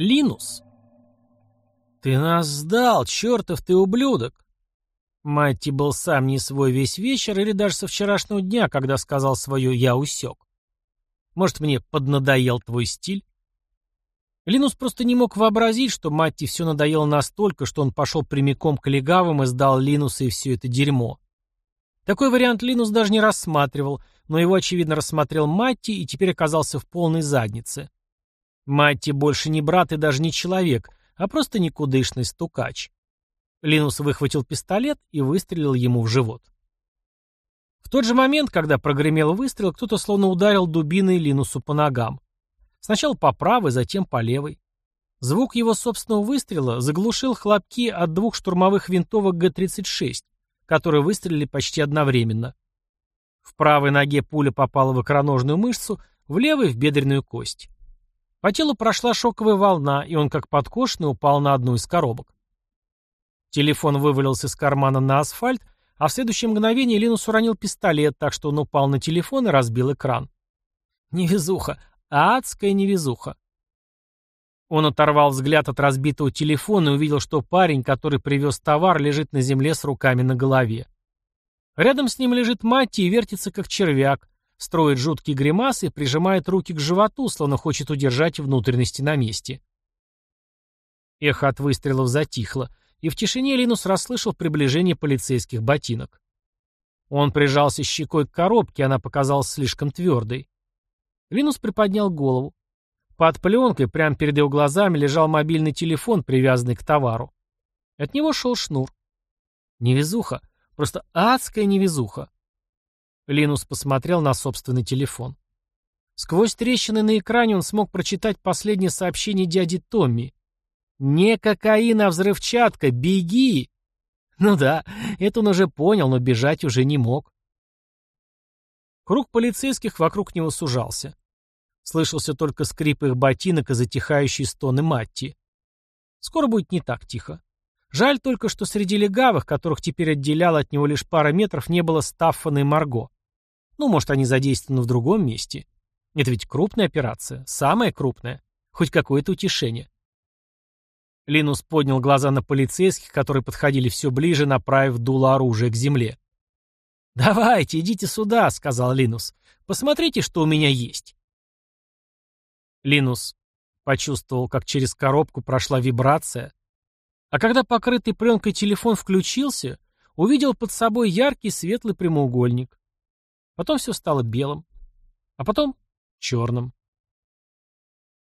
Линус. «Ты нас сдал, чертов ты ублюдок!» Матти был сам не свой весь вечер или даже со вчерашнего дня, когда сказал свое «я усек». Может, мне поднадоел твой стиль? Линус просто не мог вообразить, что Матти все надоело настолько, что он пошел прямиком к легавым и сдал Линуса и все это дерьмо. Такой вариант Линус даже не рассматривал, но его, очевидно, рассмотрел Матти и теперь оказался в полной заднице. Матти больше не брат и даже не человек, а просто никудышный стукач. Линус выхватил пистолет и выстрелил ему в живот. В тот же момент, когда прогремел выстрел, кто-то словно ударил дубиной Линусу по ногам. Сначала по правой, затем по левой. Звук его собственного выстрела заглушил хлопки от двух штурмовых винтовок Г-36, которые выстрелили почти одновременно. В правой ноге пуля попала в икроножную мышцу, в левой — в бедренную кость. По телу прошла шоковая волна, и он как подкошенный упал на одну из коробок. Телефон вывалился из кармана на асфальт, а в следующее мгновение Линус уронил пистолет, так что он упал на телефон и разбил экран. Невезуха, адская невезуха. Он оторвал взгляд от разбитого телефона и увидел, что парень, который привез товар, лежит на земле с руками на голове. Рядом с ним лежит Матти и вертится, как червяк, строит жуткие гримасы прижимает руки к животу, словно хочет удержать внутренности на месте. Эхо от выстрелов затихло, и в тишине Линус расслышал приближение полицейских ботинок. Он прижался щекой к коробке, она показалась слишком твердой. Линус приподнял голову. Под пленкой, прямо перед его глазами, лежал мобильный телефон, привязанный к товару. От него шел шнур. Невезуха. Просто адская невезуха. Линус посмотрел на собственный телефон. Сквозь трещины на экране он смог прочитать последнее сообщение дяди Томми. «Не кокаин, а взрывчатка! Беги!» Ну да, это он уже понял, но бежать уже не мог. Круг полицейских вокруг него сужался. Слышался только скрип их ботинок и затихающие стоны Матти. Скоро будет не так тихо. Жаль только, что среди легавых, которых теперь отделяло от него лишь пара метров, не было Стаффана и Марго. Ну, может, они задействованы в другом месте. Это ведь крупная операция, самая крупная. Хоть какое-то утешение. Линус поднял глаза на полицейских, которые подходили все ближе, направив дуло оружия к земле. «Давайте, идите сюда», — сказал Линус. «Посмотрите, что у меня есть». Линус почувствовал, как через коробку прошла вибрация, а когда покрытый пленкой телефон включился, увидел под собой яркий светлый прямоугольник. Потом все стало белым, а потом черным.